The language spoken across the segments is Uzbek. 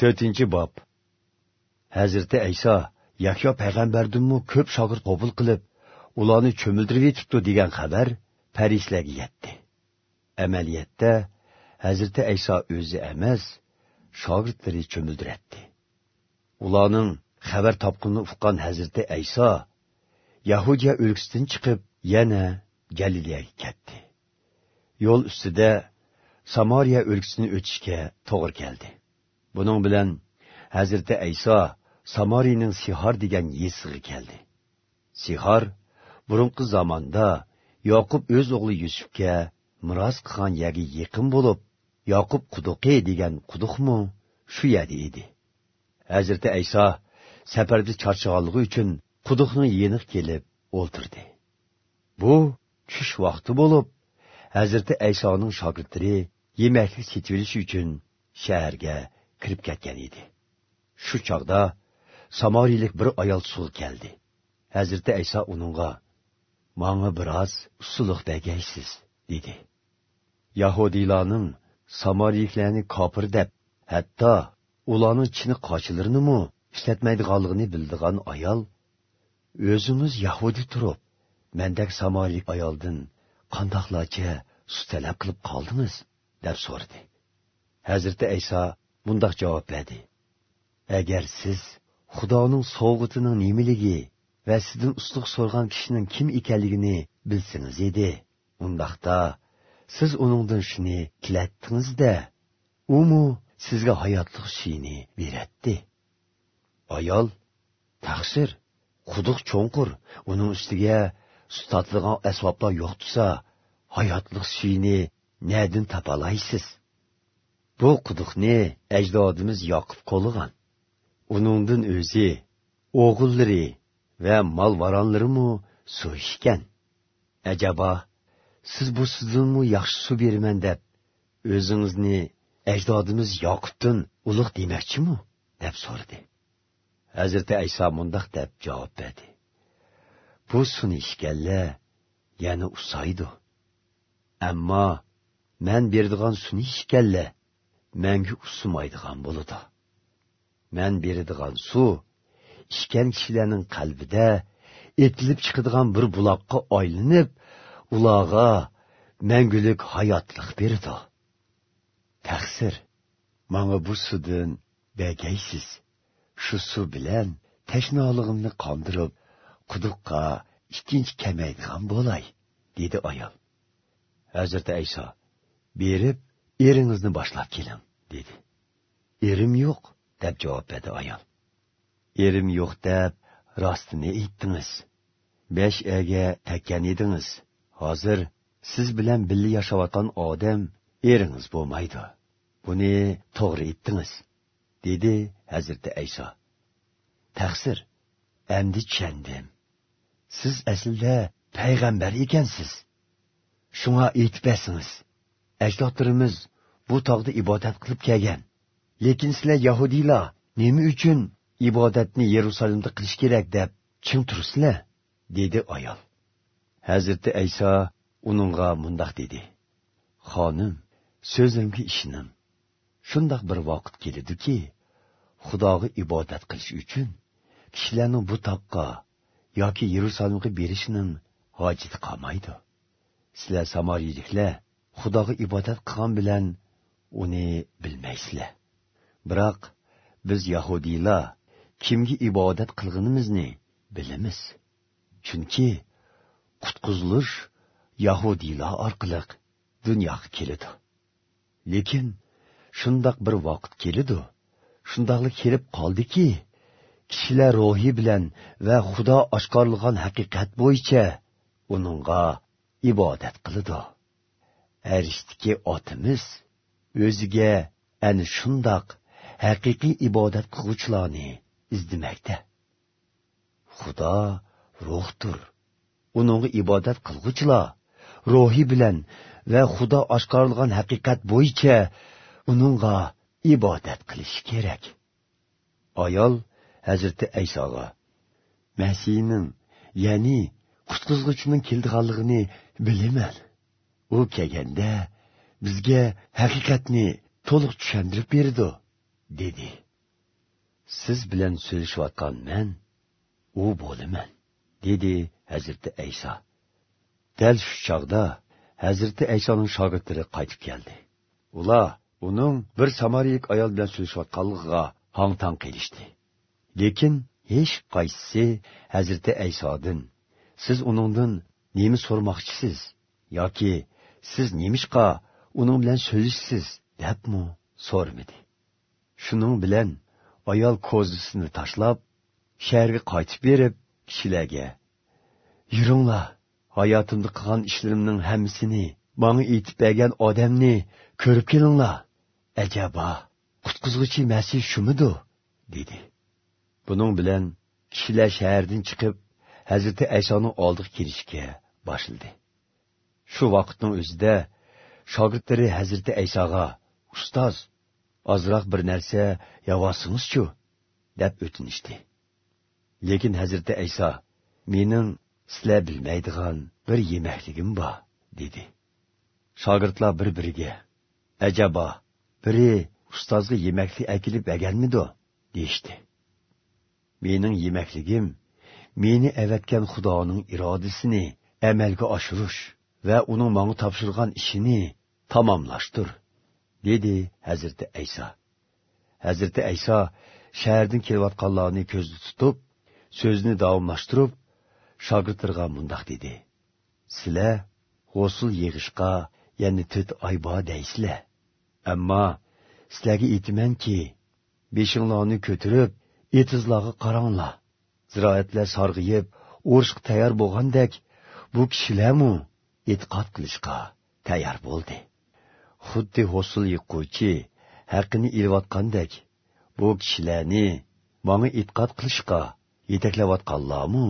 to'rtinchi bob. Hazrati ayso yahyo payg'ambardinmi ko'p shogird qabul qilib ularni cho'mildirib yetibdi degan xabar parislarga yetdi. Amaliyotda hazrati ayso o'zi emas shogirdlari cho'mildiratdi. Ularning xabar topqinni uqqan hazrati ayso yahudiya o'lkasidan chiqib yana galileyaga ketdi. Yo'l ustida samariya o'lkasini o'tishga to'g'ri keldi. Buning bilan hazrati ayso samoriyning sihor degan yesig'i keldi. Sihor burunqi zamonda yoqub o'z o'g'li yusufga miros qilgan yagi yaqin bo'lib yoqub quduqi degan quduqmi shu yerda edi. Hazrati ayso safarda charchaganligi uchun quduqning yeniq kelib o'ltirdi. Bu tush vaqti bo'lib hazrati aysoning shogirdlari yemaklik setib uchun shaharga kirib ketgan edi. Shu chog'da samoriylik bir ayol suv keldi. Hazrati ayso uningga manga biroz usulliq bergaysiz dedi. Yahudiylarning samoriyliklarni kofir deb hatto ularning chini qochilarinimi ishlatmaydiganligini bildigan ayol o'zingiz yahudi turib mendek samoriylik ayoldan qandoqlarcha su talab qilib qoldingiz? deb so'radi. Hazrati ayso bundoq javob berdi. Agar siz xudoning sovg'itining nimaligi va sizdan usluq so'rgan kishining kim ekanligini bilsangiz edi. Undaqda siz uningdan shuni tilatdingizda umu sizga hayotlik shiyni beratdi. Ayol taqsir quduq cho'nqur uning ustiga sutatligan asboblar yo'q tursa hayotlik shiyni nadin topalaysiz bu quduqni ajdodimiz yoqib qo'ligan. Uningdan o'zi o'g'illari va mol varonlarimu suv ichgan ajabo siz bu sizdanmi yaxshi suv beraman deb o'zingizni ajdodimiz yoqubdin ulug' demoqchimi? deb so'radi. Hazrati ayso mundoq deb javob berdi. Bu suvni ichganlar yana usaydi. Ammo man berdigan suvni ichganlar mangu usumaydigan bo'ladi man beradigan suv ichgan kishilarning qalbida etilib chiqadigan bir buloqqa aylanib ularga mangulik hayotlik berdi taqsir manga bu suvdan begaysiz shu suv bilan tashnolig'imni qondirib quduqqa ikkinchi kamaydigan bo'lay dedi ayol hazrati ayso berib eringizni boshlab keling dedi. Erim yo'q deb javob berdi ayol. Erim yo'q deb rostini aytdingiz. Besh aga takkan edingiz. Hozir siz bilan birga yashayotgan odam eringiz bo'lmaydi. Buni to'g'ri aytdingiz dedi hazrati ayso. Taqsir endi tushundim siz aslida payg'ambar ekansiz. Shunga aytib bersingiz ajdodlarimiz bu tog'da ibodat qilib kelgan. Lekin sizlar yahudiylar nima uchun ibodatni yerusalimda qilish kerak deb chim tursizlar dedi ayol. Hazrati ayso uningga mundoq dedi. Xonim so'zimga ishinim. Shundoq bir vaqt keladiki xudoga ibodat qilish uchun kishilarni bu toqqa yoki yerusalimga berishining hojati qolmaydi. Sizlar samoriyliklar xudoga ibodat qilgan bilan uni bilmaysizlar. Biroq biz yahudiylar kimga ibodat qilganimizni bilamiz. Chunki qutqizilish yahudiylar orqali dunyoga keladi. Lekin shundoq bir vaqt keladi shundoqli kelib qoldiki kishilar ruhi bilan va xudo oshkorlagan haqiqat bo'yicha uningga ibodat qiladi. Arishdiki otimiz o'ziga ana shundoq haqiqiy ibodat qilg'uvchilarni izlamoqda xudo ruhdir. Uningga ibodat qilg'uvchilar ruhi bilan va xudo oshkorlagan haqiqat bo'yicha uningga ibodat qilish kerak. Ayol hazrati aysoga masihning ya'ni qutqizg'uchining keldiganligini bilaman. U kelganda bizga haqiqatni to'liq tushuntirib berdi dedi. Siz bilan so'zlashayotgan men u bo'laman dedi hazrati ayso dal shu chog'da hazrati aysoning shogirdlari qaytib keldi. Ular uning bir samariyik ayol bilan so'zlashayotganligiga hong tong qilishdi lekin hech qaysisi hazrati aysodin siz uningdan nima so'rmoqchisiz yoki siz nemishqa uning bilan so'zishsiz debmi so'rmidi shuning bilan ayol ko'zisini tashlab shaharga qaytib berib kishilarga yuringlar hayotimda qilgan ishlarimning hammasini manga aytib bergan odamni ko'rib kelinglar. Ajaba qutqizg'uchi masih shumidi dedi. Buning bilan kishilar shahardan chiqib hazrati aysoning oldiga kelishga boshladi. Shu vaqtning o'zida shogirdlari hazrati aysoga ustoz ozroq bir narsa yovosingizchu deb o'tinishdi. Lekin hazrati ayso mening sizlar bilmaydigan bir yemakligim bor dedi. Shogirdlar bir biriga ajabo biri ustozga yemakli akilib berganmidi? deyishdi. Mening yemakligim meni avatgan xudoning irodasini amalga oshirish va uning manga topshirgan ishini tamomlashdir dedi hazrati ayso hazrati ayso shahardan kelayotganlarni ko'zda tutib so'zni davomlashtirib shogirdlarga mundoq dedi. Sizlar g'usul yig'ishqa ya'ni to'rt oy bor deysizlar ammo sizlarga aytamanki beshinglarni ko'tirib etizlarga qaranglar ziroatlar sarg'iyib urushga tayyor bo'lgandek bu kishilarmu e'tiqod qilishga tayyor bo'ldi xuddi hosul yiqquvchi haqini ilayotgandek bu kishilarni manga e'tiqod qilishga yetaklayotganlarmi?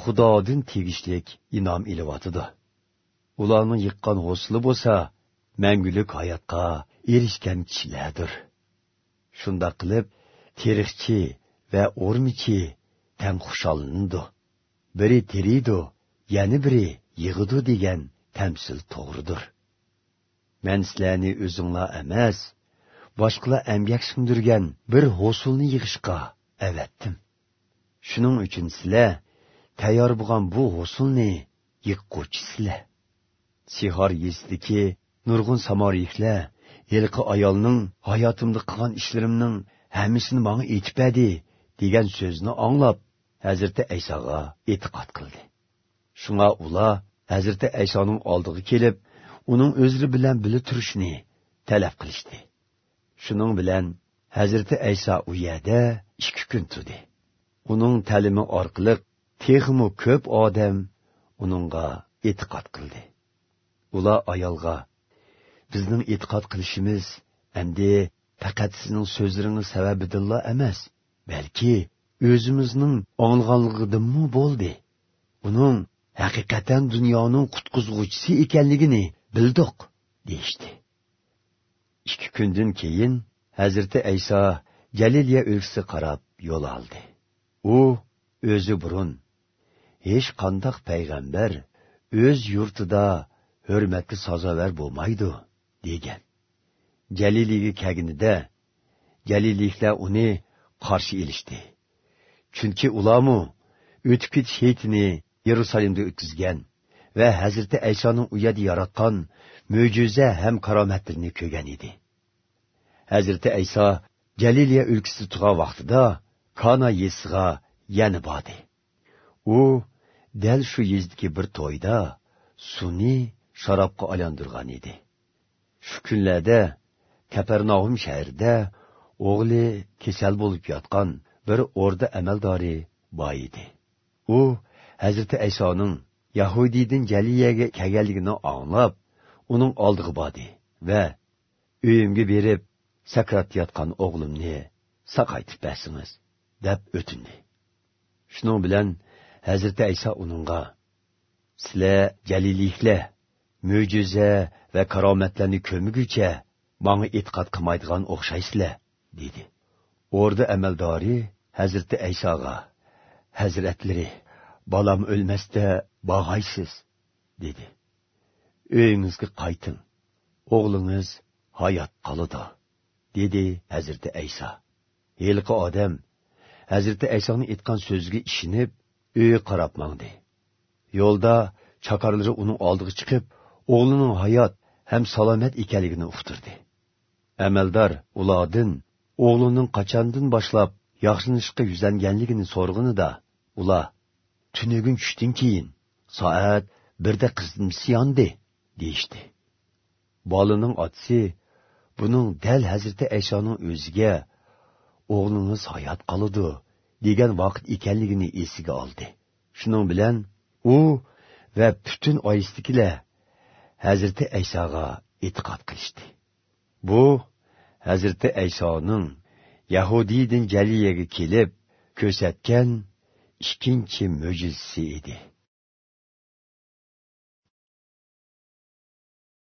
Xudodin tegishlik inom ilyotidi ularni yiqqan g'usli bo'lsa mangulik hayotga erishgan kishilardir. Shundoq qilib terixchi va o'rmichi tan xusholindi biri teriydi yana biri yig'idi degan tamsil to'g'ridir. Man sizlarni o'zinglar emas boshqalar amgak singdirgan bir hosulni yig'ishga avatdim shuning uchun sizlar tayyor bo'lgan bu g'usulni yiqquvchisizlar sihor yesidiki nurg'un samoriyiklar yilqi ayolning hayotimda qilgan ishlarimning hammasini manga aytib berdi degan so'zni anglab Әзірті Әйсаға e'tiqod qildi shunga ular Әзірті Әйсаның алдығы келіп, uning o'zi bilan bila turishni talab qilishdi. Shuning bilan hazrati ayso u yerda ikki kun turdi. Uning ta'limi orqali texmu ko'p odam uningga e'tiqod qildi. Ular ayolga bizning e'tiqod qilishimiz endi faqat sizning so'zlaringiz sababidilla emas balki o'zimizning ong'allig'idinmi bo'ldi. Uning haqiqatan dunyoning qutqizg'uvchisi ekanligini bildiq deyishdi. Ikki kundan keyin hazrati ayso galiliya o'lkasi qarab yo'l oldi. U o'zi burun hech qandoq payg'ambar o'z yurtida hurmatga sazovar bo'lmaydi degan. Jaliliga kaginida jaliliklar uni qarshi ilishdi. Chunki ulamu o'tib ketish heytini yerusalimda o'tkazgan va hazrati aysoning u yerda yaratgan mo'jiza ham karomatlarini ko'rgan edi. Hazrati ayso jaliliya o'lkasida turgan vaqtida kana yesiga yana bordi. U dal shu yezdagi bir to'yda suni sharobga aylantirgan edi. Shu kunlarda kaparnohum shahrida o'g'li kasal bo'lib yotgan bir o'rda amaldori boy edi. U hazrati aysoning yahudiydan jaliyaga kelganligini anglab uning oldiga bordi va uyimga berib sakrat yotgan o'g'limni saqaytib bersingiz deb o'tindi. Shuning bilan hazrati ayso uningga sizlar jaliliklar mo'jiza va karomatlarni ko'miguncha manga e'tiqod qilmaydigan o'xshaysizlar dedi. O'rda amaldori hazrati aysoga hazratlari balam o'lmasda bog'aysiz dedi uyingizga qayting o'g'lingiz hayot qoladi dedi hazrati ayso Heliqi odam hazrati Aysoni aytgan so'ziga ishinib, uy qarab mangdi. Yo'lda chaqarlari uning oldiga chiqib, o'g'lining hayot ham salomat ekanligini uqtirdi. Amaldor ulodin o'g'lining qachondan boshlab yaxshilanishga yuzlanganligini so'rg'inida, ular tunugun tushdan keyin soat birda qizim siyondi deyishdi. bolining otasi buning dal Hazrati Aysoning o'ziga o'g'lingiz hayot qoludi degan vaqt ekanligini esiga oldi. Shuning bilan u va butun oilasidagilar Hazrati Aysoga e'tiqod qilishdi. Bu Hazrati Aysoning Yahudiydan Jaliyaga kelib ko'rsatgan ikkinchi mo'jizasi edi.